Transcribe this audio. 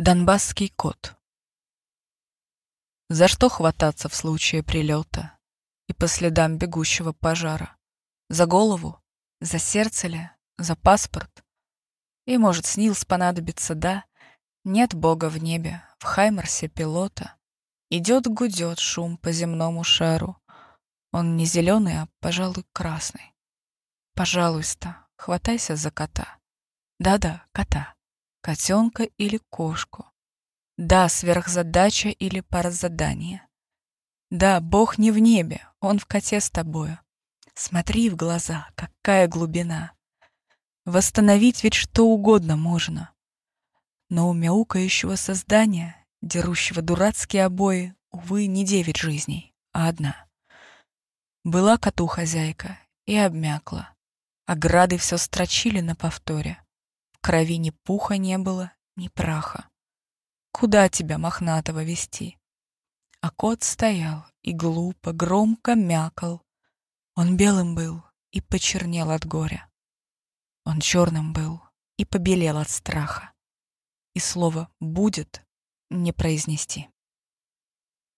Донбасский кот. За что хвататься в случае прилета и по следам бегущего пожара? За голову? За сердце ли? За паспорт? И, может, снилс понадобится, да? Нет бога в небе, в Хаймарсе пилота. Идет гудет шум по земному шару. Он не зеленый, а, пожалуй, красный. Пожалуйста, хватайся за кота. Да-да, кота котенка или кошку. Да, сверхзадача или паразадание. Да, Бог не в небе, Он в коте с тобою. Смотри в глаза, какая глубина. Восстановить ведь что угодно можно. Но у мяукающего создания, дерущего дурацкие обои, увы, не девять жизней, а одна. Была коту хозяйка и обмякла. Ограды все строчили на повторе крови ни пуха не было, ни праха. Куда тебя, мохнатого, вести? А кот стоял и глупо, громко мякал. Он белым был и почернел от горя. Он черным был и побелел от страха. И слово «будет» не произнести.